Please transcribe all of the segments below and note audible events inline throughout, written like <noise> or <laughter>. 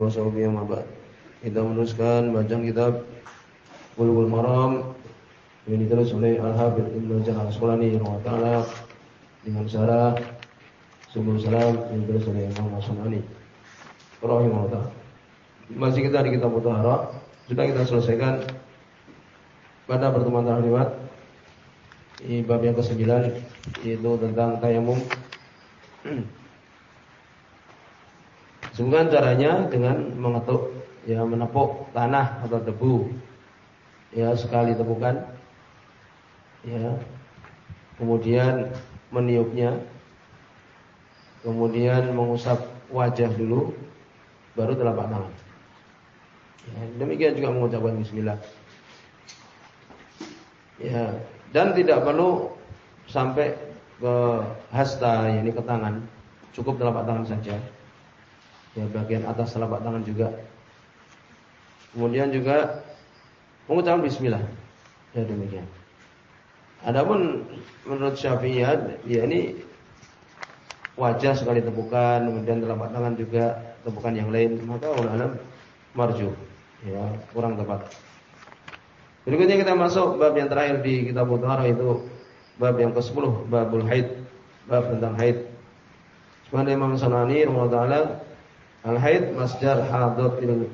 Wassalamualaikum Kita meneruskan bacaan kitab Bulughul Maram yang ditulis oleh Al-Habib Ibnu Hajar Al-Asqalani taala dengan syarah Subul Salam yang ditulis oleh Imam As-Sunani rahimahullah. Masih kita di kitab Mutahara. Sudah kita selesaikan pada pertemuan terakhir di bab yang ke-9 yaitu tentang tayamum <clears throat> Sungguhan caranya dengan mengetuk ya menepuk tanah atau debu. Ya sekali tepukan. Ya. Kemudian meniupnya. Kemudian mengusap wajah dulu baru telapak tangan. Ya, demikian juga mengucapkan bismillah. Ya, dan tidak perlu sampai ke hasta, yakni ke tangan. Cukup telapak tangan saja ya bagian atas telapak tangan juga. Kemudian juga mengucapkan bismillah. Ya demikian. Adapun menurut Syafi'iyah ya ini wajah sekali tepukan, kemudian telapak tangan juga tepukan yang lain, maka ulama marju. Ya, kurang tepat. Berikutnya kita masuk bab yang terakhir di kitab Mutahharah itu bab yang ke-10, babul haid, bab tentang haid. Sebenarnya Imam Sanani rahimahullah Al-haid masdar hadatil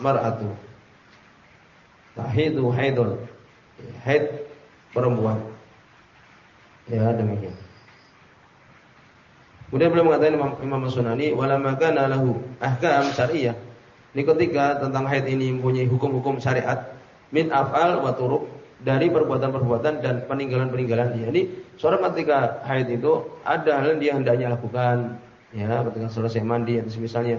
mar'atu. Tahidu haidun. Haid perempuan. Ya demikian. Kemudian beliau mengatakan Imam, Imam Sunani wala makana lahu ahkam syariah. Ini ketika tentang haid ini mempunyai hukum-hukum syariat min af'al wa turuq dari perbuatan-perbuatan dan peninggalan-peninggalan. Jadi seorang ketika haid itu ada hal yang dia hendaknya lakukan, ya ketika selesai mandi atau misalnya.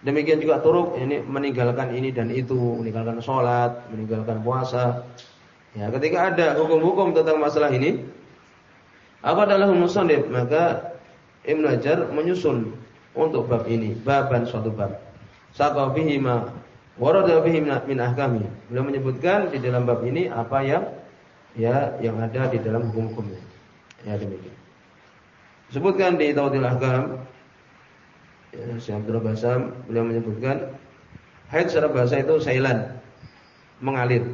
Demikian juga turuk ini meninggalkan ini dan itu meninggalkan sholat meninggalkan puasa. Ya ketika ada hukum-hukum tentang masalah ini apa adalah musannif maka Ibnu Hajar menyusun untuk bab ini baban suatu bab. Saqabihi ma warada bihi min ahkami. Beliau menyebutkan di dalam bab ini apa yang ya yang ada di dalam hukum-hukumnya. Ya demikian Sebutkan di Tawdil Ahkam. Ya, Abdullah Basam beliau menyebutkan haid secara bahasa itu sailan mengalir.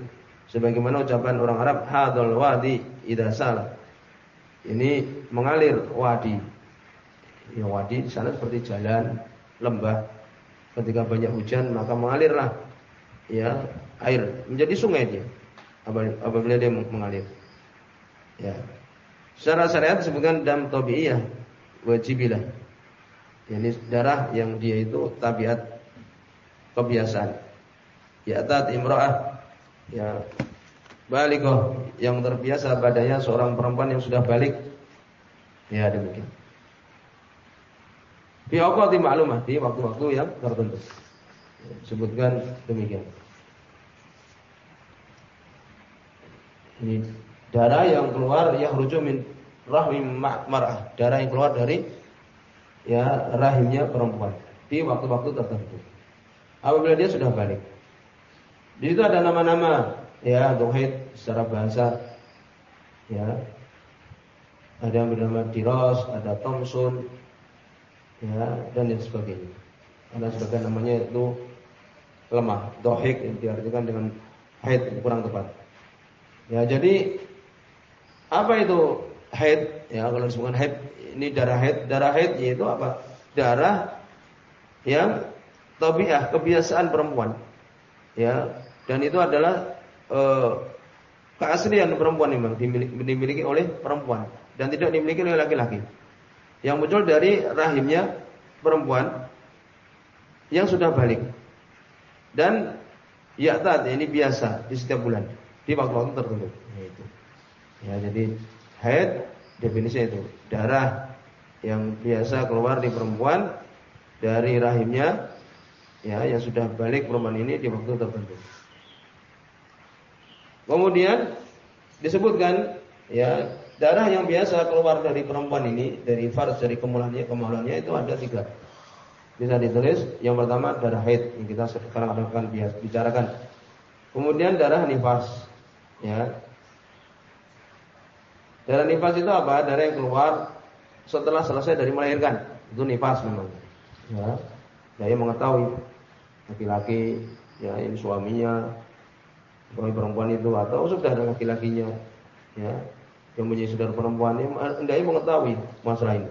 Sebagaimana ucapan orang Arab hadal wadi idasal ini mengalir wadi. Ya wadi di sana seperti jalan lembah. Ketika banyak hujan maka mengalirlah ya air menjadi sungai dia. Apabila dia mengalir. Ya Secara syariat disebutkan dam tabi'iyah wajibilah. Ini darah yang dia itu tabiat kebiasaan. Ya tat imra'ah ya balighah yang terbiasa badannya seorang perempuan yang sudah balik. Ya demikian. Fi awqati ma'lumah, di waktu-waktu yang tertentu. Sebutkan demikian. Ini darah yang keluar ya min rahim mar'ah, darah yang keluar dari ya rahimnya perempuan di waktu-waktu tertentu. Apabila dia sudah balik. Di situ ada nama-nama ya untuk secara bahasa ya. Ada yang bernama Diros, ada Thompson ya dan lain sebagainya. Ada sebagian namanya itu lemah, dohik yang diartikan dengan haid kurang tepat. Ya jadi apa itu haid? Ya kalau disebutkan haid ini darah haid. Darah haid yaitu apa? Darah yang tabiah, kebiasaan perempuan. Ya, dan itu adalah e, keaslian perempuan memang dimiliki, dimiliki oleh perempuan dan tidak dimiliki oleh laki-laki. Yang muncul dari rahimnya perempuan yang sudah balik. Dan ya tadi ini biasa di setiap bulan di waktu-waktu tertentu. Itu. Ya, jadi haid definisinya itu darah yang biasa keluar di perempuan dari rahimnya ya yang sudah balik perempuan ini di waktu tertentu. Kemudian disebutkan ya darah yang biasa keluar dari perempuan ini dari fars dari kemulannya kemulannya itu ada tiga. Bisa ditulis yang pertama darah haid yang kita sekarang akan bicarakan. Kemudian darah nifas ya Darah nifas itu apa? Darah yang keluar setelah selesai dari melahirkan. Itu nifas memang. Ya. Dia mengetahui laki-laki ya ini suaminya suami perempuan itu atau sudah ada laki-lakinya ya yang punya saudara perempuan ini hendaknya mengetahui masalah ini.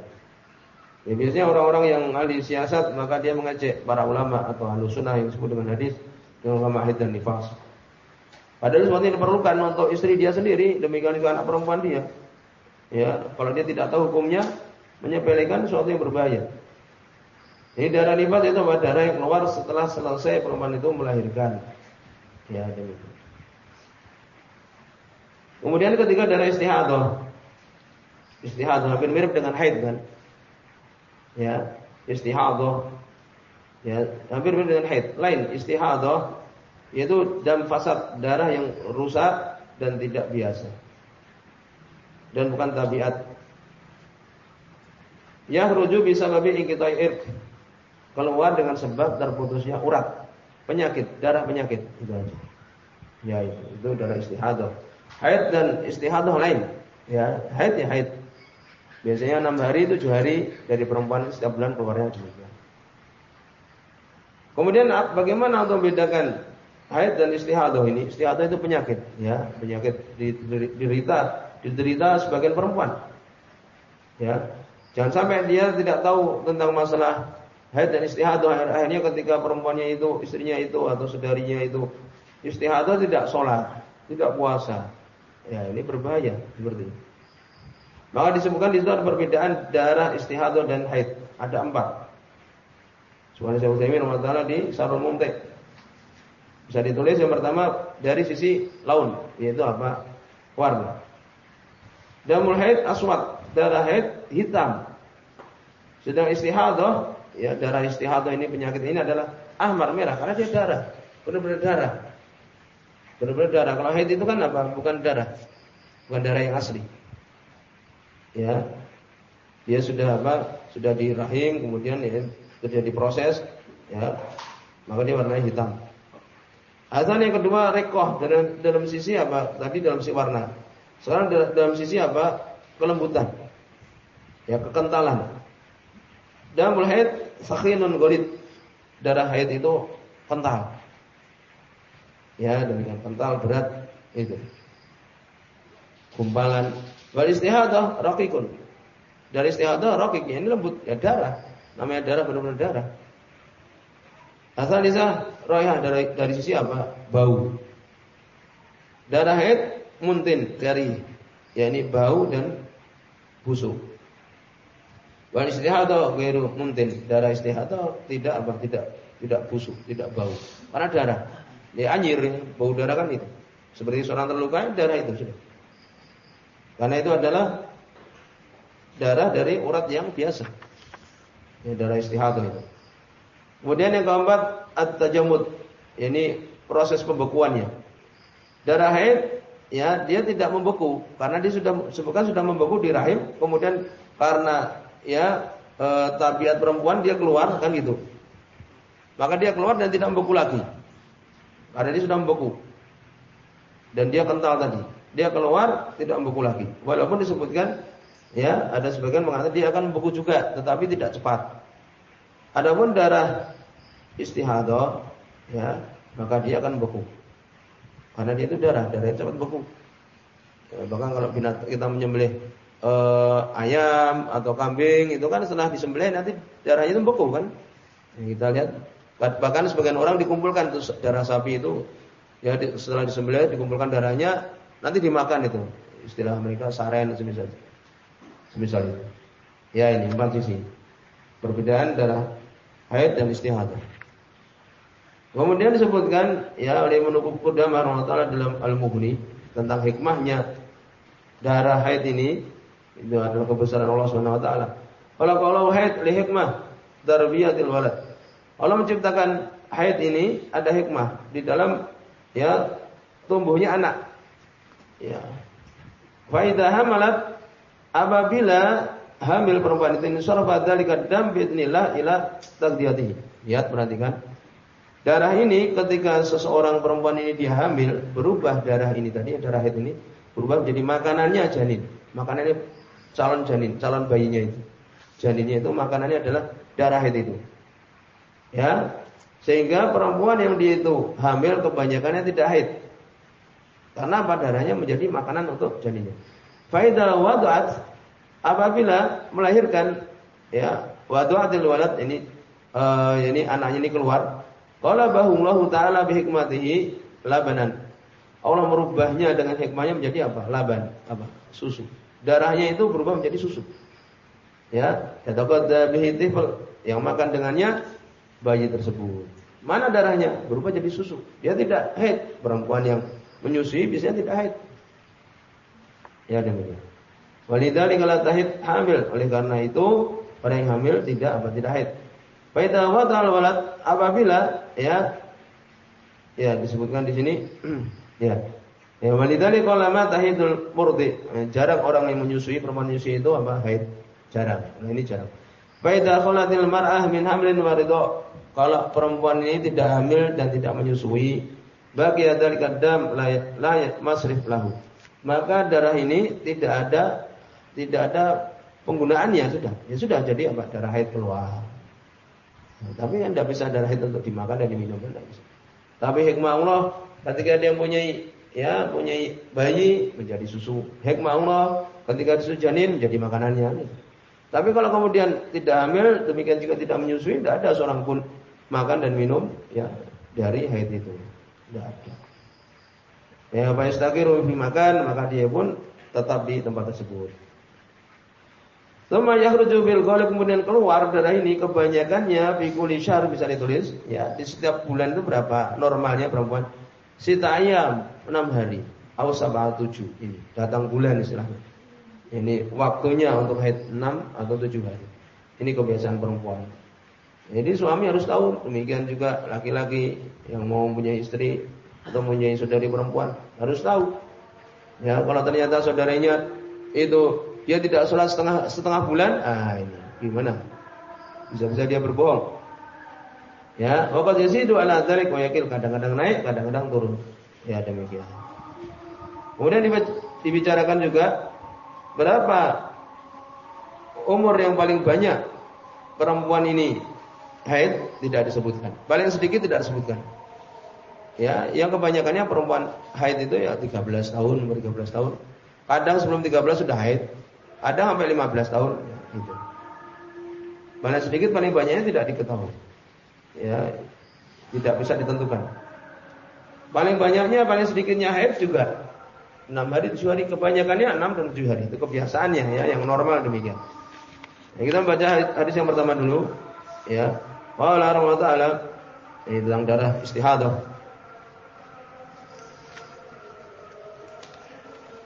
Ya, biasanya orang-orang yang ahli siasat maka dia mengajak para ulama atau ahli sunnah yang disebut dengan hadis dengan ulama hadis dan nifas. Padahal sesuatu yang diperlukan untuk istri dia sendiri, demikian juga anak perempuan dia. Ya, kalau dia tidak tahu hukumnya, menyepelekan sesuatu yang berbahaya. Ini darah nifas itu adalah darah yang keluar setelah selesai perempuan itu melahirkan. Ya, demikian. Kemudian ketika darah istihadah. Istihadah hampir mirip dengan haid kan? Ya, istihadah. Ya, hampir mirip dengan haid. Lain istihadah yaitu dam fasad, darah yang rusak dan tidak biasa. Dan bukan tabiat. Ya rujuk bisa lebih ingkitai irq. Keluar dengan sebab terputusnya urat. Penyakit, darah penyakit. Itu aja. Ya itu, itu darah istihadah. Haid dan istihadah lain. Ya, haid ya haid. Biasanya enam hari, tujuh hari dari perempuan setiap bulan keluarnya demikian. Kemudian bagaimana untuk membedakan haid dan istihadah ini? Istihadah itu penyakit, ya, penyakit diderita diderita sebagian perempuan. Ya. Jangan sampai dia tidak tahu tentang masalah haid dan istihadah. Akhirnya ketika perempuannya itu, istrinya itu atau saudarinya itu istihadah tidak sholat, tidak puasa, Ya, ini berbahaya seperti ini. Maka disebutkan di situ perbedaan darah istihadah dan haid. Ada empat. Semuanya saya Utsaimin rahimahullah di Sarul Mumtek. Bisa ditulis yang pertama dari sisi laun, yaitu apa? Warna. Damul haid aswad, darah haid hitam. Sedang istihadah, ya darah istihadah ini penyakit ini adalah ahmar merah karena dia darah, benar-benar darah. Benar-benar darah. Kalau haid itu kan apa? Bukan darah. Bukan darah yang asli. Ya. Dia sudah apa? Sudah di rahim, kemudian ya terjadi proses, ya. Maka dia warnanya hitam. Azan yang kedua rekoh dalam dalam sisi apa? Tadi dalam sisi warna. Sekarang dalam sisi apa? Kelembutan. Ya, kekentalan. Dan haid sakhinun golid. Darah haid itu kental. Ya, demikian kental berat itu. Gumpalan. Wal istihadah raqiqun. Dari istihadah raqiq ini lembut ya darah. Namanya darah benar-benar darah. Asal bisa dari dari sisi apa? Bau. Darah haid muntin dari ya ini bau dan busuk. Wal istihadah ghairu muntin. Darah istihadah tidak apa? Tidak tidak busuk, tidak bau. Karena darah. Ya anjir, bau darah kan itu. Seperti seorang terluka, darah itu sudah. Karena itu adalah darah dari urat yang biasa. Ya, darah istihadah itu. Kemudian yang keempat, at-tajamud. Ini proses pembekuannya. Darah haid ya dia tidak membeku karena dia sudah sebutkan sudah membeku di rahim, kemudian karena ya e, tabiat perempuan dia keluar kan gitu. Maka dia keluar dan tidak membeku lagi. Karena dia sudah membeku. Dan dia kental tadi. Dia keluar tidak membeku lagi. Walaupun disebutkan ya, ada sebagian mengatakan dia akan membeku juga, tetapi tidak cepat. Adapun darah istihadah ya, maka dia akan membeku. Karena dia itu darah, darah yang cepat beku. Ya, bahkan kalau kita menyembelih eh, ayam atau kambing itu kan setelah disembelih nanti darahnya itu beku kan. Ya, kita lihat Bahkan sebagian orang dikumpulkan tuh darah sapi itu ya setelah disembelih dikumpulkan darahnya nanti dimakan itu. Istilah mereka saren semisal. Semisal itu. Ya ini empat sisi. Perbedaan darah haid dan istihadah. Kemudian disebutkan ya oleh menukuk Qudamah taala dalam Al-Mughni tentang hikmahnya darah haid ini itu adalah kebesaran Allah Subhanahu wa taala. Kalau kalau haid li hikmah darbiyatil walad. Allah menciptakan haid ini ada hikmah di dalam ya tumbuhnya anak. Ya. Fa hamalat apabila hamil perempuan itu insarafa dzalika dam biidznillah ila taqdiyatihi. Lihat perhatikan. Darah ini ketika seseorang perempuan ini dia hamil, berubah darah ini tadi darah haid ini berubah menjadi makanannya janin. Makanannya calon janin, calon bayinya itu. Janinnya itu makanannya adalah darah haid itu. Ya. Sehingga perempuan yang dia itu hamil kebanyakannya tidak haid. Karena apa darahnya menjadi makanan untuk janinnya. Faidal wadu'at apabila melahirkan ya wadu'atil walad ini uh, ini anaknya ini keluar qala bahullahu taala bihikmatihi labanan. Allah merubahnya dengan hikmahnya menjadi apa? Laban, apa? Susu. Darahnya itu berubah menjadi susu. Ya, yataqadda bihi yang makan dengannya bayi tersebut. Mana darahnya? Berubah jadi susu. Dia tidak haid. Perempuan yang menyusui biasanya tidak haid. Ya demikian. Walidzalika la tahid hamil. Oleh karena itu, orang yang hamil tidak apa tidak haid. Faida wadal walad apabila ya ya disebutkan di sini <clears throat> ya. Ya walidzalika lama tahidul murdi. Jarang orang yang menyusui perempuan menyusui itu apa haid. Jarang. Nah, ini jarang. Faida khalatil mar'ah min hamlin waridho. Kalau perempuan ini tidak hamil dan tidak menyusui, bagi ada kadam layak layak masrif lahu. Maka darah ini tidak ada tidak ada penggunaannya sudah. Ya sudah jadi apa? Darah haid keluar. Tapi kan tidak bisa darah haid untuk dimakan dan diminum. Tapi hikmah Allah ketika dia punya ya punya bayi menjadi susu. Hikmah Allah ketika susu janin menjadi makanannya. Tapi kalau kemudian tidak hamil, demikian juga tidak menyusui, tidak ada seorang pun makan dan minum ya dari haid itu. Tidak ada. Ya, apa yastaqiru makan, maka dia pun tetap di tempat tersebut. Sama yakhruju bil ghalib kemudian keluar darah ini kebanyakannya fi kulli bisa ditulis ya di setiap bulan itu berapa normalnya perempuan sita ayam 6 hari atau sabah 7 ini datang bulan istilahnya ini waktunya untuk haid 6 atau 7 hari. Ini kebiasaan perempuan. Jadi suami harus tahu, demikian juga laki-laki yang mau punya istri atau punya saudari perempuan harus tahu. Ya, kalau ternyata saudaranya itu dia tidak sholat setengah setengah bulan, ah ini gimana? Bisa-bisa dia berbohong. Ya, waqad yasidu ala dzalik wa yakil kadang-kadang naik, kadang-kadang turun. Ya demikian. Kemudian dibicarakan juga Berapa umur yang paling banyak perempuan ini haid tidak disebutkan. Paling sedikit tidak disebutkan. Ya, yang kebanyakannya perempuan haid itu ya 13 tahun, umur 13 tahun. Kadang sebelum 13 sudah haid. Ada sampai 15 tahun gitu. Paling sedikit paling banyaknya tidak diketahui. Ya, tidak bisa ditentukan. Paling banyaknya paling sedikitnya haid juga 6 hari 7 hari kebanyakannya 6 dan 7 hari itu kebiasaannya ya yang normal demikian. Ya, kita baca hadis yang pertama dulu ya. Qala Allah taala ini tentang darah istihadah.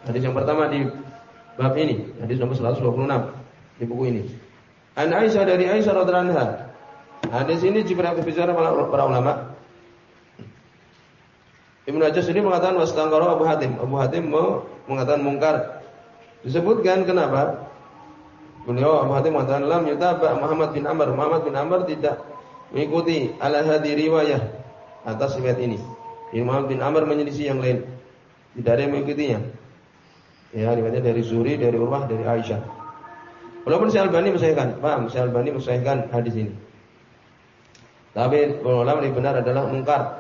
Hadis yang pertama di bab ini, hadis nomor 126 di buku ini. An Aisyah dari Aisyah radhiyallahu anha. Hadis ini juga berbicara para ulama Ibnu Hajar sendiri mengatakan wastangkara Abu Hatim. Abu Hatim mengatakan mungkar. Disebutkan kenapa? Beliau Abu Hatim mengatakan lam yutaba Muhammad bin Amr. Muhammad bin Amr tidak mengikuti ala hadi riwayah atas riwayat ini. Muhammad bin Amr menyelisih yang lain. Tidak ada yang mengikutinya. Ya, riwayatnya dari Zuri, dari Urwah, dari Aisyah. Walaupun Syekh Albani mensahihkan, paham? Syekh Albani mensahihkan hadis ini. Tapi ulama yang benar adalah mungkar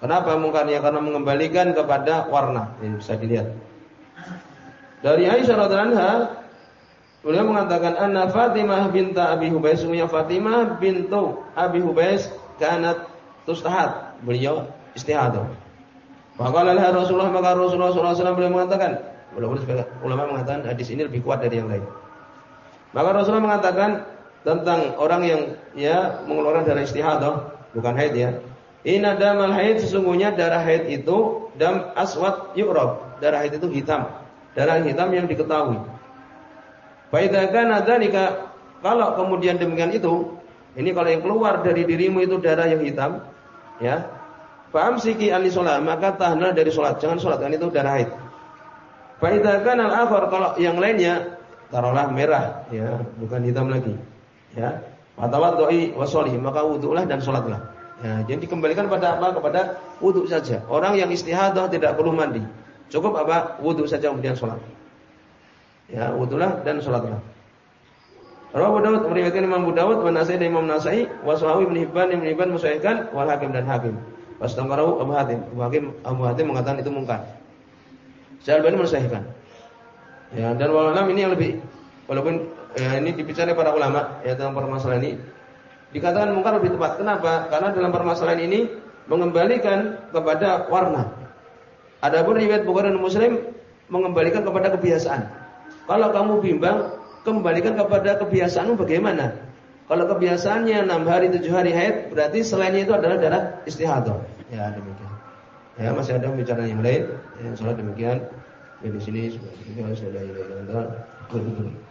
Kenapa mungkarnya? Karena mengembalikan kepada warna. Ini bisa dilihat. Dari Aisyah radhiallahu anha, beliau mengatakan anna Fatimah binta Abi Hubais, sungguhnya Fatimah bintu Abi Hubais kanat tustahat. Beliau istihadah. Maka lalah Rasulullah maka Rasulullah SAW beliau mengatakan, walaupun ulama mengatakan hadis ini lebih kuat dari yang lain. Maka Rasulullah mengatakan tentang orang yang ya mengeluarkan darah istihadah, bukan haid ya. Inna damal haid sesungguhnya darah haid itu dam aswad yu'rab. Darah haid itu hitam. Darah hitam yang diketahui. Faidza kana kalau kemudian demikian itu, ini kalau yang keluar dari dirimu itu darah yang hitam, ya. Fa'amsiki sholat, maka tahanlah dari sholat. Jangan sholat, kan itu darah haid. Faidza kana al-akhar kalau yang lainnya taruhlah merah, ya, bukan hitam lagi. Ya. Fatawaddu'i wa maka wudu'lah dan sholatlah. Ya, jadi dikembalikan pada apa? Kepada wudhu saja. Orang yang istihadah tidak perlu mandi. Cukup apa? Wudhu saja kemudian sholat. Ya, wudhulah dan sholatlah. Rawahu Dawud meriwayatkan Imam Abu Dawud wa Nasai dan Imam Nasai wa Sahawi bin Hibban Ibn Hibban wal Hakim dan Hakim. Wastangkarahu Abu Hatim. Abu Hakim Abu Hatim mengatakan itu mungkar. Syalbani musahihkan. Ya, dan walau ini yang lebih walaupun ya, ini dibicarakan para ulama ya dalam permasalahan ini dikatakan mungkar lebih tepat. Kenapa? Karena dalam permasalahan ini mengembalikan kepada warna. Adapun riwayat Bukhari dan Muslim mengembalikan kepada kebiasaan. Kalau kamu bimbang, kembalikan kepada kebiasaanmu bagaimana. Kalau kebiasaannya enam hari tujuh hari haid, berarti selainnya itu adalah darah istihadah. Ya demikian. Ya masih ada bicara yang lain. Yang salah demikian. Ya di sini sudah sudah sudah